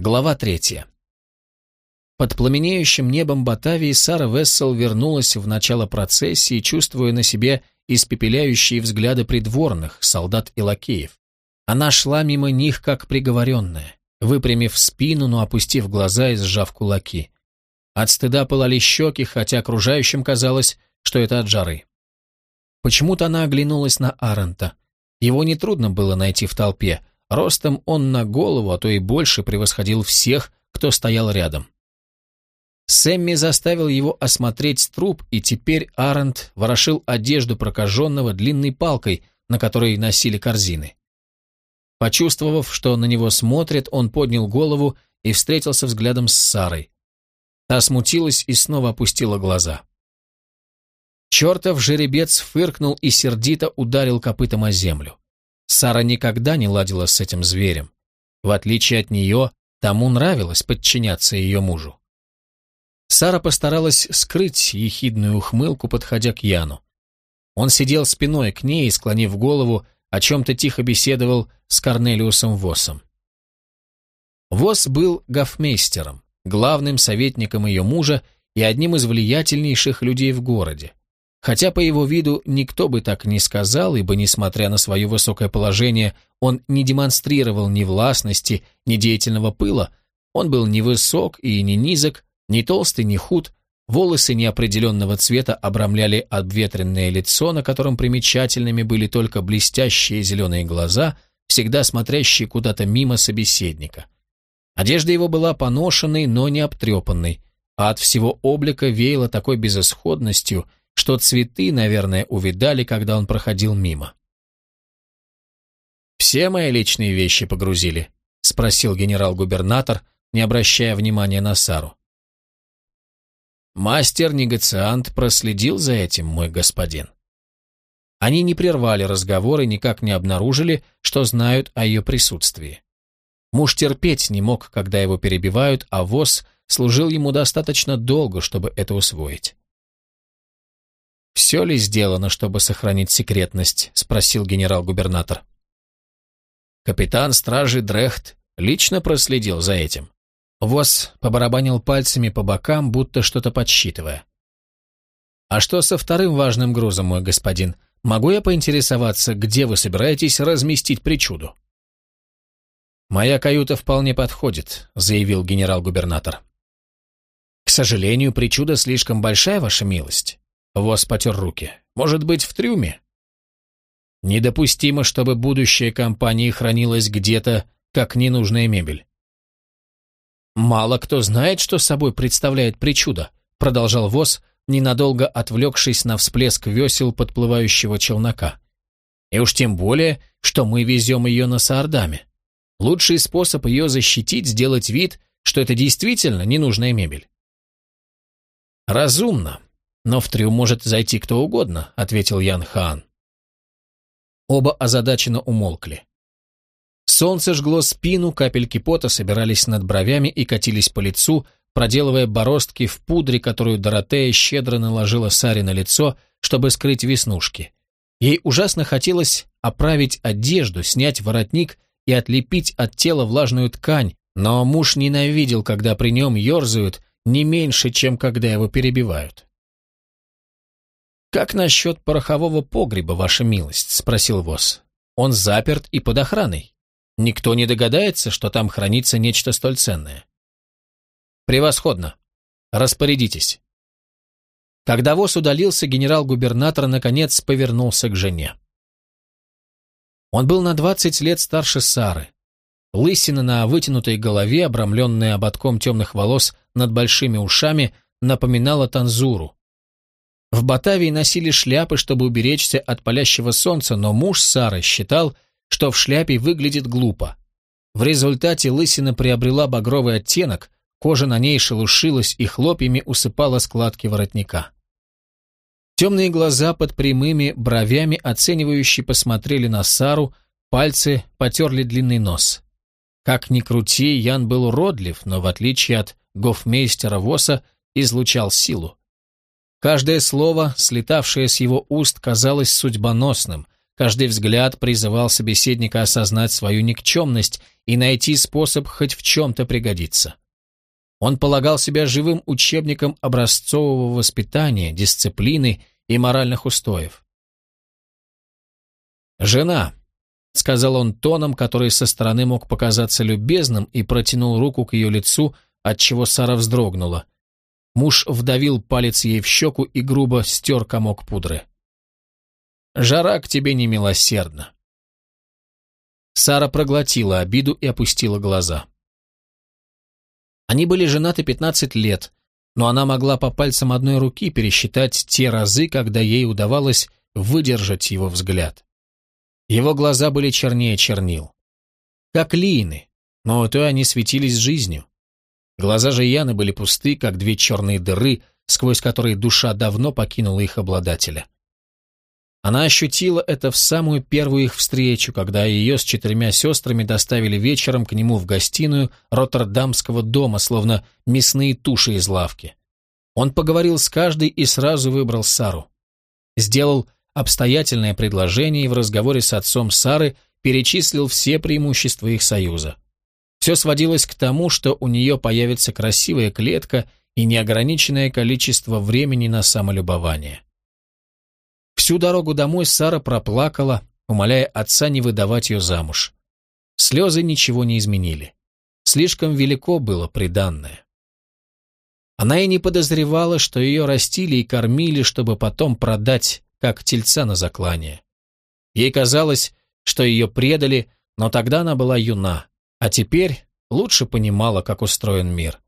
Глава третья. Под пламенеющим небом Батавии Сара Вессел вернулась в начало процессии, чувствуя на себе испепеляющие взгляды придворных, солдат и лакеев. Она шла мимо них, как приговоренная, выпрямив спину, но опустив глаза и сжав кулаки. От стыда пылали щеки, хотя окружающим казалось, что это от жары. Почему-то она оглянулась на Арента. Его нетрудно было найти в толпе, Ростом он на голову, а то и больше превосходил всех, кто стоял рядом. Сэмми заставил его осмотреть труп, и теперь Арент ворошил одежду прокаженного длинной палкой, на которой носили корзины. Почувствовав, что на него смотрят, он поднял голову и встретился взглядом с Сарой. Та смутилась и снова опустила глаза. Чертов жеребец фыркнул и сердито ударил копытом о землю. Сара никогда не ладила с этим зверем. В отличие от нее, тому нравилось подчиняться ее мужу. Сара постаралась скрыть ехидную ухмылку, подходя к Яну. Он сидел спиной к ней склонив голову, о чем-то тихо беседовал с Корнелиусом Воссом. Восс был гофмейстером, главным советником ее мужа и одним из влиятельнейших людей в городе. Хотя по его виду никто бы так не сказал, ибо, несмотря на свое высокое положение, он не демонстрировал ни властности, ни деятельного пыла, он был ни высок и не низок, ни толстый, ни худ, волосы неопределенного цвета обрамляли обветренное лицо, на котором примечательными были только блестящие зеленые глаза, всегда смотрящие куда-то мимо собеседника. Одежда его была поношенной, но не обтрепанной, а от всего облика веяло такой безысходностью – что цветы, наверное, увидали, когда он проходил мимо. «Все мои личные вещи погрузили?» — спросил генерал-губернатор, не обращая внимания на Сару. «Мастер-негациант проследил за этим, мой господин». Они не прервали разговор и никак не обнаружили, что знают о ее присутствии. Муж терпеть не мог, когда его перебивают, а ВОЗ служил ему достаточно долго, чтобы это усвоить. «Все ли сделано, чтобы сохранить секретность?» — спросил генерал-губернатор. Капитан стражи Дрехт лично проследил за этим. Воз побарабанил пальцами по бокам, будто что-то подсчитывая. «А что со вторым важным грузом, мой господин? Могу я поинтересоваться, где вы собираетесь разместить причуду?» «Моя каюта вполне подходит», — заявил генерал-губернатор. «К сожалению, причуда слишком большая, ваша милость. Вос потер руки. «Может быть, в трюме?» «Недопустимо, чтобы будущее компании хранилось где-то, как ненужная мебель». «Мало кто знает, что собой представляет причуда», продолжал Вос, ненадолго отвлекшись на всплеск весел подплывающего челнока. «И уж тем более, что мы везем ее на Саардаме. Лучший способ ее защитить – сделать вид, что это действительно ненужная мебель». «Разумно», «Но в трюм может зайти кто угодно», — ответил Ян Хаан. Оба озадаченно умолкли. Солнце жгло спину, капельки пота собирались над бровями и катились по лицу, проделывая бороздки в пудре, которую Доротея щедро наложила Саре на лицо, чтобы скрыть веснушки. Ей ужасно хотелось оправить одежду, снять воротник и отлепить от тела влажную ткань, но муж ненавидел, когда при нем ерзают не меньше, чем когда его перебивают. «Как насчет порохового погреба, ваша милость?» — спросил Восс. «Он заперт и под охраной. Никто не догадается, что там хранится нечто столь ценное». «Превосходно. Распорядитесь». Когда Восс удалился, генерал-губернатор наконец повернулся к жене. Он был на двадцать лет старше Сары. Лысина на вытянутой голове, обрамленная ободком темных волос над большими ушами, напоминала танзуру, в Батавии носили шляпы, чтобы уберечься от палящего солнца, но муж Сары считал, что в шляпе выглядит глупо. В результате лысина приобрела багровый оттенок, кожа на ней шелушилась и хлопьями усыпала складки воротника. Темные глаза под прямыми бровями оценивающе посмотрели на Сару, пальцы потерли длинный нос. Как ни крути, Ян был уродлив, но в отличие от гофмейстера Воса излучал силу. Каждое слово, слетавшее с его уст, казалось судьбоносным, Каждый взгляд призывал собеседника осознать свою никчемность и найти способ хоть в чем-то пригодиться. Он полагал себя живым учебником образцового воспитания, дисциплины и моральных устоев. «Жена», — сказал он тоном, который со стороны мог показаться любезным, и протянул руку к ее лицу, отчего Сара вздрогнула. Муж вдавил палец ей в щеку и грубо стер комок пудры. «Жара к тебе не милосердна». Сара проглотила обиду и опустила глаза. Они были женаты 15 лет, но она могла по пальцам одной руки пересчитать те разы, когда ей удавалось выдержать его взгляд. Его глаза были чернее чернил. Как лины, но то они светились жизнью. Глаза же Яны были пусты, как две черные дыры, сквозь которые душа давно покинула их обладателя. Она ощутила это в самую первую их встречу, когда ее с четырьмя сестрами доставили вечером к нему в гостиную Роттердамского дома, словно мясные туши из лавки. Он поговорил с каждой и сразу выбрал Сару. Сделал обстоятельное предложение и в разговоре с отцом Сары перечислил все преимущества их союза. Все сводилось к тому, что у нее появится красивая клетка и неограниченное количество времени на самолюбование. Всю дорогу домой Сара проплакала, умоляя отца не выдавать ее замуж. Слезы ничего не изменили. Слишком велико было приданное. Она и не подозревала, что ее растили и кормили, чтобы потом продать, как тельца на заклание. Ей казалось, что ее предали, но тогда она была юна, а теперь лучше понимала, как устроен мир.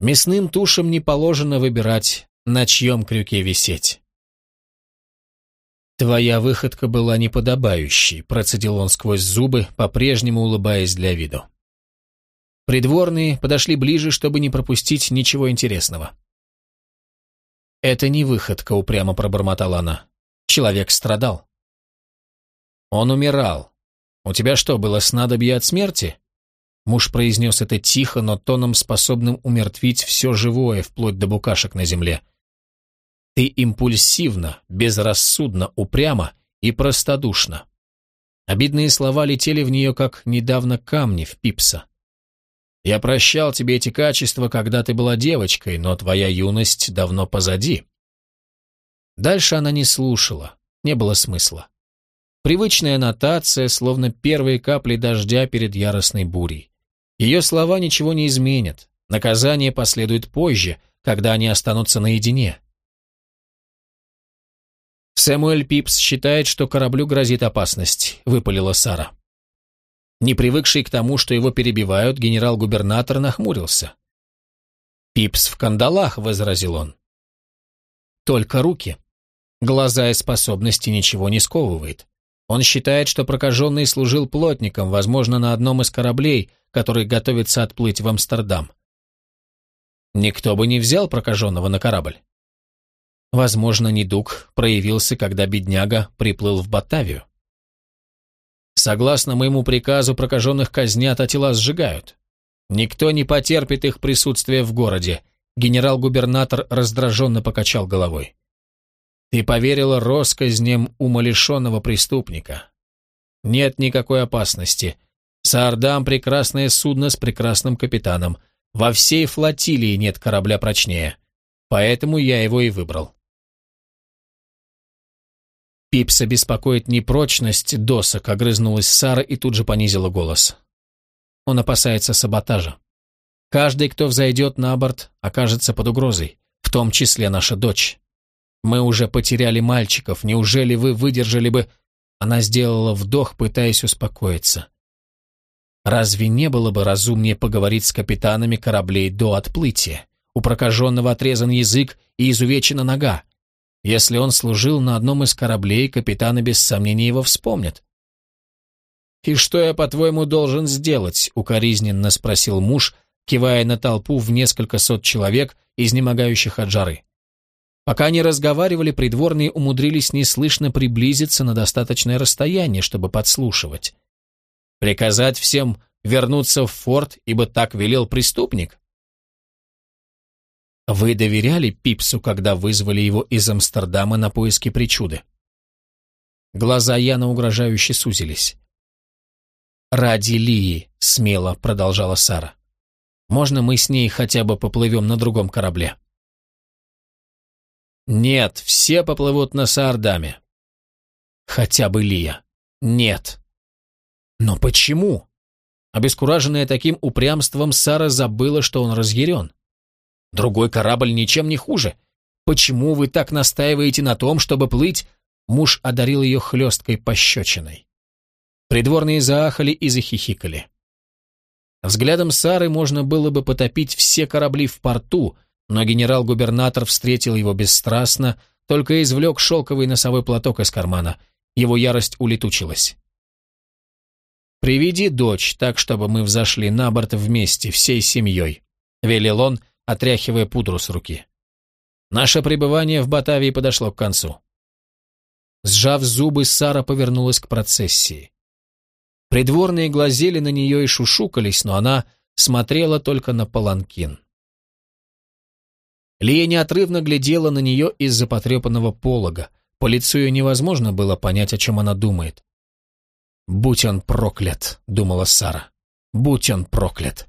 Мясным тушам не положено выбирать, на чьем крюке висеть. «Твоя выходка была неподобающей», — процедил он сквозь зубы, по-прежнему улыбаясь для виду. Придворные подошли ближе, чтобы не пропустить ничего интересного. «Это не выходка», — упрямо пробормотала она. «Человек страдал». «Он умирал. У тебя что, было снадобье от смерти?» Муж произнес это тихо, но тоном, способным умертвить все живое, вплоть до букашек на земле. Ты импульсивно, безрассудно, упрямо и простодушно. Обидные слова летели в нее, как недавно камни в пипса. Я прощал тебе эти качества, когда ты была девочкой, но твоя юность давно позади. Дальше она не слушала, не было смысла. Привычная нотация, словно первые капли дождя перед яростной бурей. Ее слова ничего не изменят, наказание последует позже, когда они останутся наедине. «Сэмуэль Пипс считает, что кораблю грозит опасность», — выпалила Сара. Не привыкший к тому, что его перебивают, генерал-губернатор нахмурился. «Пипс в кандалах», — возразил он. «Только руки. Глаза и способности ничего не сковывает. Он считает, что прокаженный служил плотником, возможно, на одном из кораблей, который готовится отплыть в Амстердам. Никто бы не взял прокаженного на корабль. Возможно, недуг проявился, когда бедняга приплыл в Батавию. Согласно моему приказу, прокаженных казнят, а тела сжигают. Никто не потерпит их присутствие в городе. Генерал-губернатор раздраженно покачал головой. Ты поверила россказням умалишенного преступника. Нет никакой опасности. Саардам — прекрасное судно с прекрасным капитаном. Во всей флотилии нет корабля прочнее. Поэтому я его и выбрал. Пипса беспокоит непрочность досок, огрызнулась Сара и тут же понизила голос. Он опасается саботажа. Каждый, кто взойдет на борт, окажется под угрозой, в том числе наша дочь. Мы уже потеряли мальчиков, неужели вы выдержали бы... Она сделала вдох, пытаясь успокоиться. Разве не было бы разумнее поговорить с капитанами кораблей до отплытия? У прокаженного отрезан язык и изувечена нога. Если он служил на одном из кораблей, капитаны без сомнения его вспомнят. «И что я, по-твоему, должен сделать?» — укоризненно спросил муж, кивая на толпу в несколько сот человек, изнемогающих от жары. Пока они разговаривали, придворные умудрились неслышно приблизиться на достаточное расстояние, чтобы подслушивать. Приказать всем вернуться в форт, ибо так велел преступник? Вы доверяли Пипсу, когда вызвали его из Амстердама на поиски причуды? Глаза Яна угрожающе сузились. «Ради Лии», — смело продолжала Сара. «Можно мы с ней хотя бы поплывем на другом корабле?» «Нет, все поплывут на Саардаме». «Хотя бы Лия». «Нет». «Но почему?» Обескураженная таким упрямством, Сара забыла, что он разъярен. «Другой корабль ничем не хуже. Почему вы так настаиваете на том, чтобы плыть Муж одарил ее хлесткой пощечиной. Придворные заахали и захихикали. Взглядом Сары можно было бы потопить все корабли в порту, но генерал-губернатор встретил его бесстрастно, только извлек шелковый носовой платок из кармана. Его ярость улетучилась. «Приведи дочь, так, чтобы мы взошли на борт вместе, всей семьей», — велел он, отряхивая пудру с руки. Наше пребывание в Батавии подошло к концу. Сжав зубы, Сара повернулась к процессии. Придворные глазели на нее и шушукались, но она смотрела только на паланкин. Лия неотрывно глядела на нее из-за потрепанного полога. По лицу ее невозможно было понять, о чем она думает. «Будь он проклят», — думала Сара. «Будь он проклят».